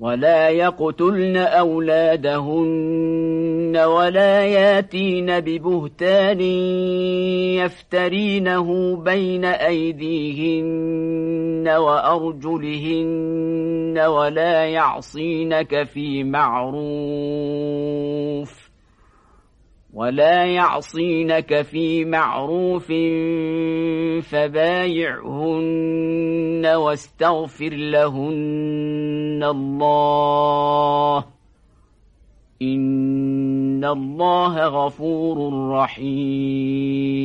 ولا يقتلن أولادهن ولا ياتين ببهتان يفترينه بين أيديهن وأرجلهن ولا يعصينك في معروف ولا يعصينك في معروف فبايعهن واستغفر لهن الله إن الله غفور رحيم